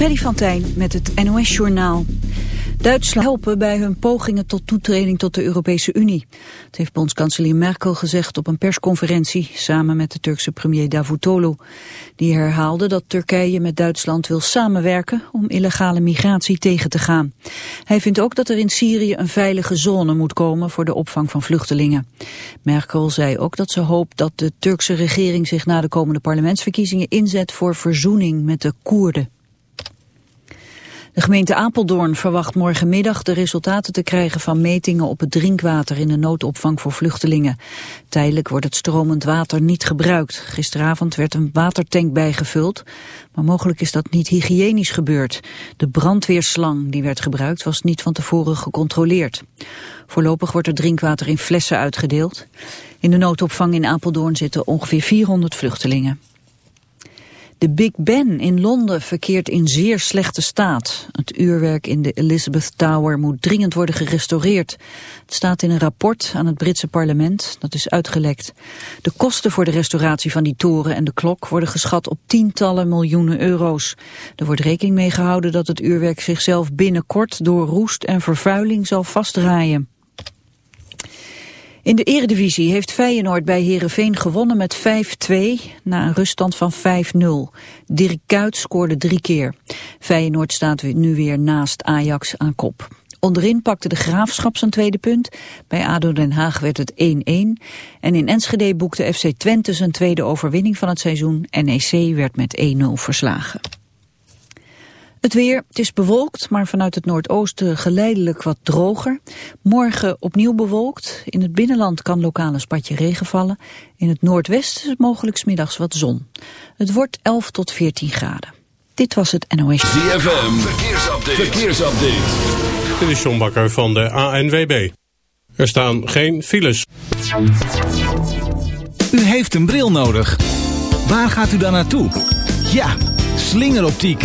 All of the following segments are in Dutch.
Freddy van Tijn met het NOS-journaal. Duitsland helpen bij hun pogingen tot toetreding tot de Europese Unie. Het heeft bondskanselier Merkel gezegd op een persconferentie... samen met de Turkse premier Davutoglu. Die herhaalde dat Turkije met Duitsland wil samenwerken... om illegale migratie tegen te gaan. Hij vindt ook dat er in Syrië een veilige zone moet komen... voor de opvang van vluchtelingen. Merkel zei ook dat ze hoopt dat de Turkse regering... zich na de komende parlementsverkiezingen inzet voor verzoening met de Koerden. De gemeente Apeldoorn verwacht morgenmiddag de resultaten te krijgen van metingen op het drinkwater in de noodopvang voor vluchtelingen. Tijdelijk wordt het stromend water niet gebruikt. Gisteravond werd een watertank bijgevuld, maar mogelijk is dat niet hygiënisch gebeurd. De brandweerslang die werd gebruikt was niet van tevoren gecontroleerd. Voorlopig wordt er drinkwater in flessen uitgedeeld. In de noodopvang in Apeldoorn zitten ongeveer 400 vluchtelingen. De Big Ben in Londen verkeert in zeer slechte staat. Het uurwerk in de Elizabeth Tower moet dringend worden gerestaureerd. Het staat in een rapport aan het Britse parlement, dat is uitgelekt. De kosten voor de restauratie van die toren en de klok worden geschat op tientallen miljoenen euro's. Er wordt rekening mee gehouden dat het uurwerk zichzelf binnenkort door roest en vervuiling zal vastdraaien. In de eredivisie heeft Feyenoord bij Herenveen gewonnen met 5-2 na een ruststand van 5-0. Dirk Kuyt scoorde drie keer. Feyenoord staat nu weer naast Ajax aan kop. Onderin pakte de Graafschap zijn tweede punt. Bij ADO Den Haag werd het 1-1. En in Enschede boekte FC Twente zijn tweede overwinning van het seizoen. NEC werd met 1-0 verslagen. Het weer, het is bewolkt, maar vanuit het noordoosten geleidelijk wat droger. Morgen opnieuw bewolkt. In het binnenland kan lokaal een spatje regen vallen. In het noordwesten is mogelijk smiddags wat zon. Het wordt 11 tot 14 graden. Dit was het NOS. ZFM, verkeersupdate. verkeersupdate. Dit is John Bakker van de ANWB. Er staan geen files. U heeft een bril nodig. Waar gaat u dan naartoe? Ja, slingeroptiek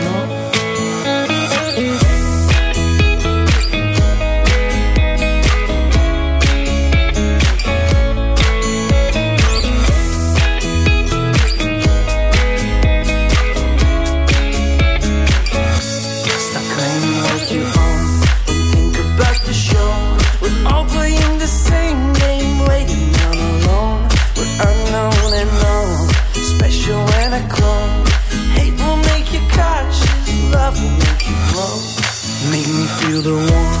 the one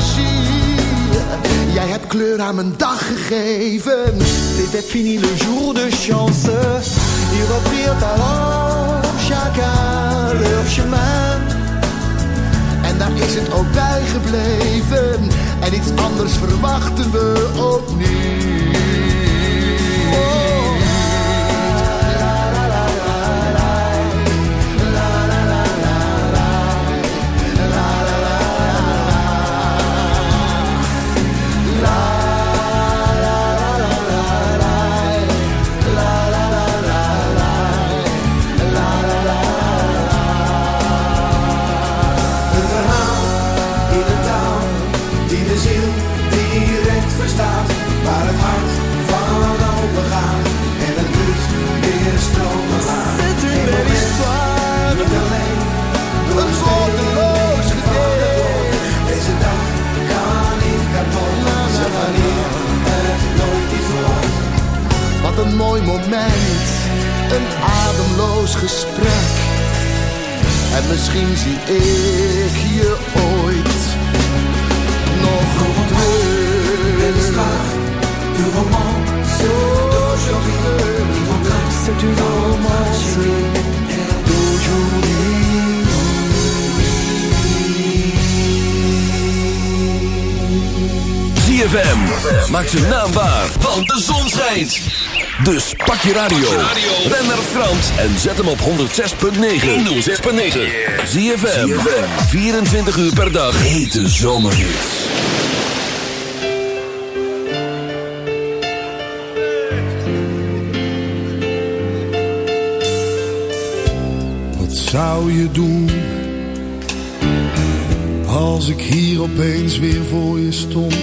Jij hebt kleur aan mijn dag gegeven. Dit heb fini le jour de chance. Hier op vier alors chacun leur chemin. En daar is het ook bij gebleven. En iets anders verwachten we opnieuw. ons gesprek. En misschien zie ik je ooit nog op terug. De romance d'aujourd'hui, c'est une romance d'aujourd'hui. ZFM, maak ze naambaar, want de zon schijnt. Dus pak je radio. Ben naar Frans en zet hem op 106.9. 106.9. Zie je 24 uur per dag. Hete zomerhits. Wat zou je doen? Als ik hier opeens weer voor je stond,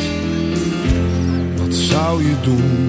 wat zou je doen?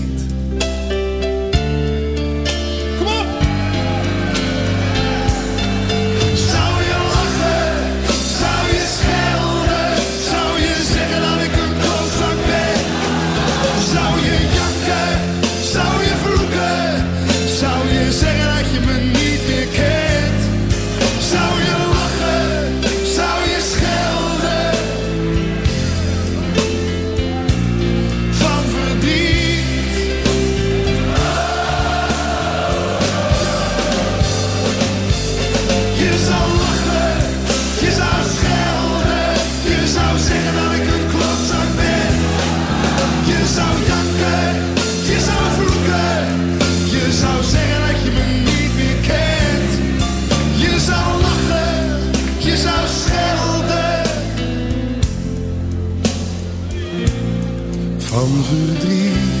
van verdriet.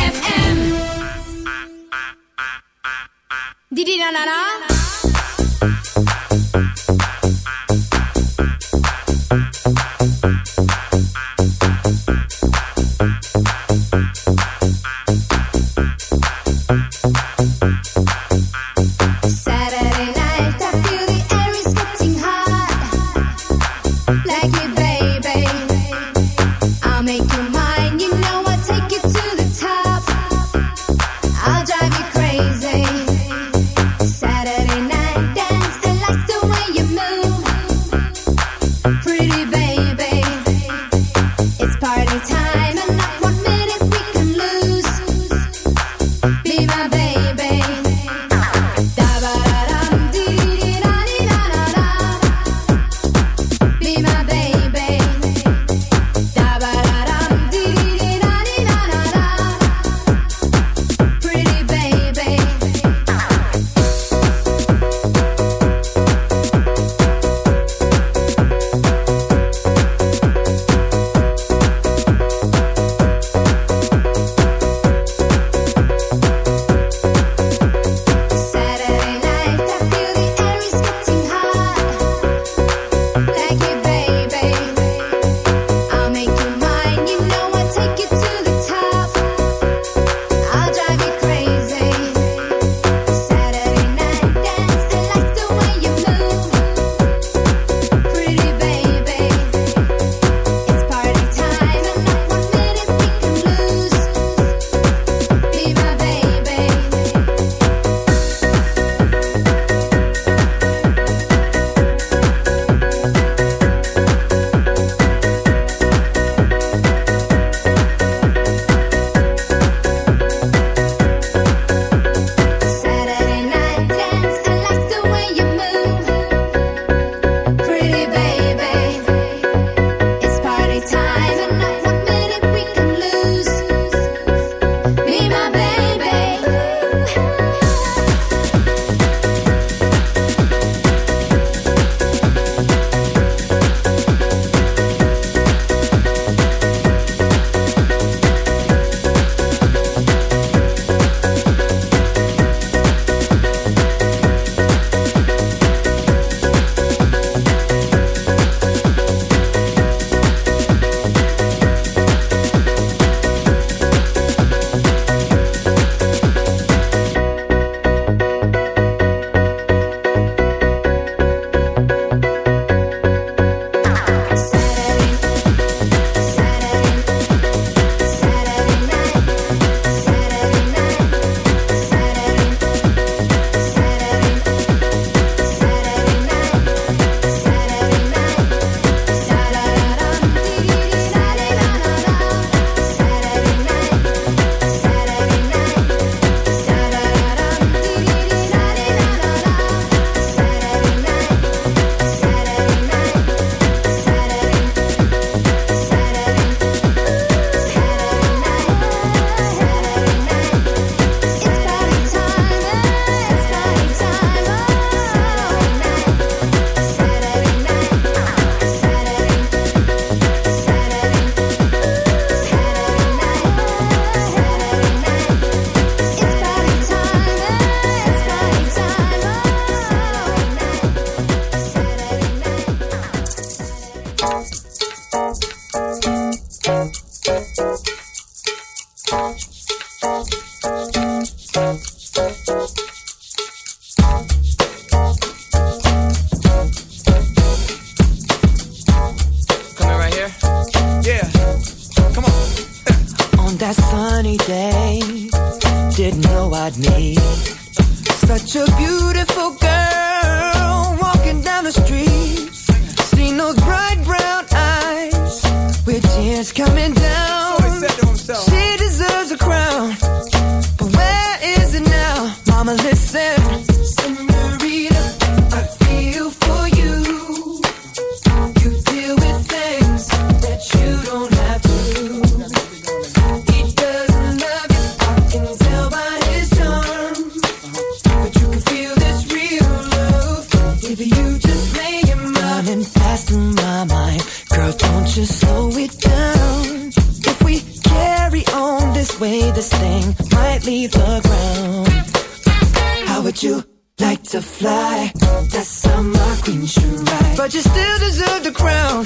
time. Coming down. She deserves a crown, but where is it now? Mama, listen. leave the ground. How would you like to fly? That's how my queen should ride. But you still deserve the crown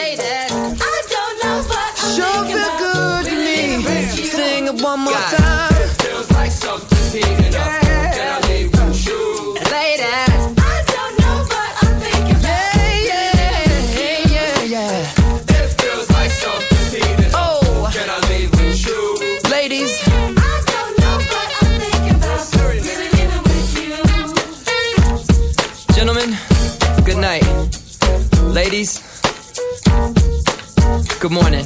one more God. time. With you? Oh. Gentlemen, good night. Ladies, good morning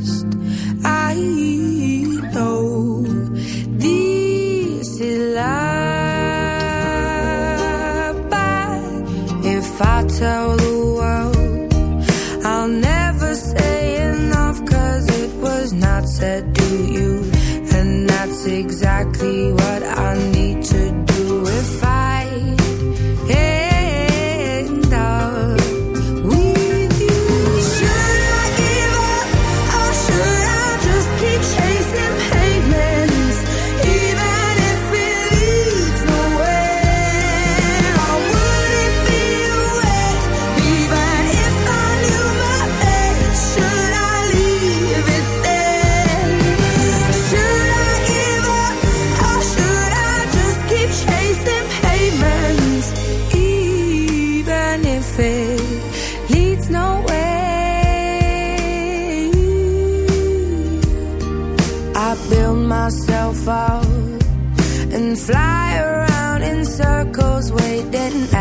exactly what I need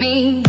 me.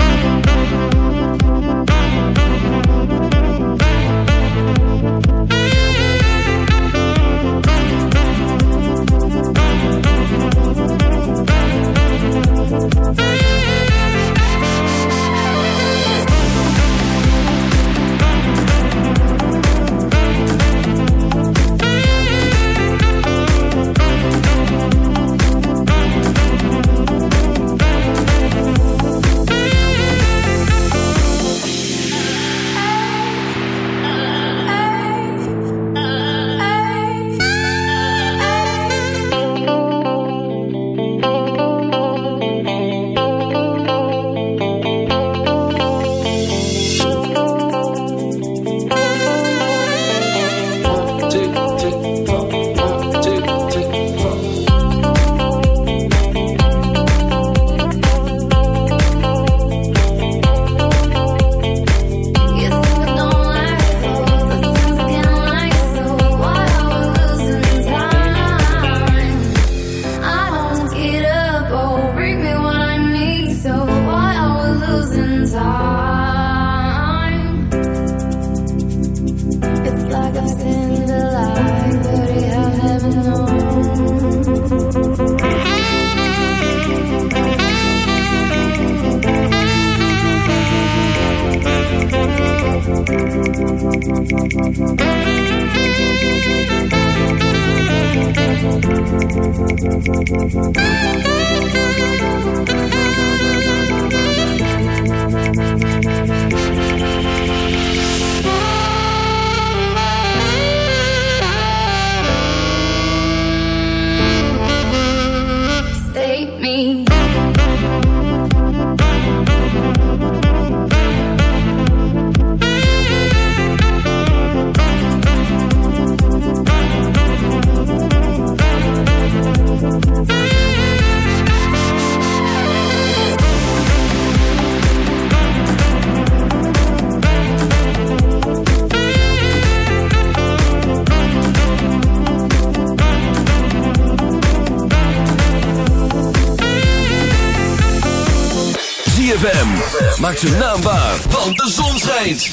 Maak zijn naam want de zon schijnt.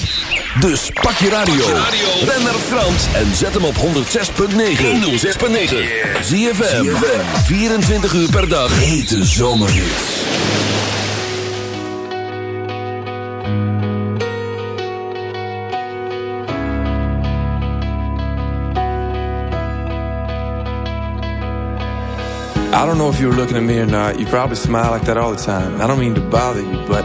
Dus pak je radio. Ben naar Frans en zet hem op 106.9. 106.9. ZFM. 24 uur per dag. Hete zomerhits. I don't know if you were looking at me or not. You probably smile like that all the time. I don't mean to bother you, but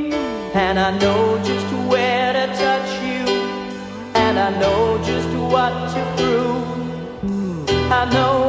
And I know just where to touch you. And I know just what to prove. I know.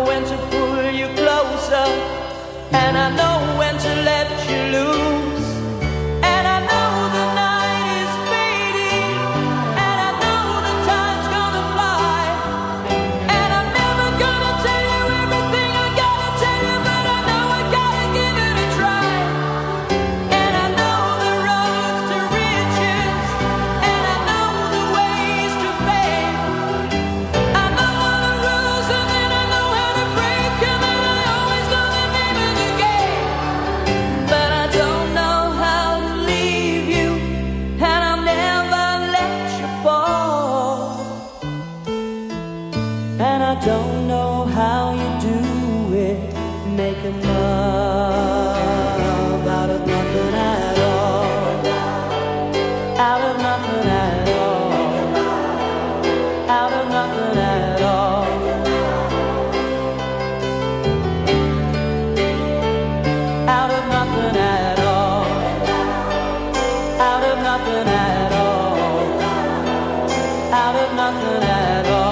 nothing at all.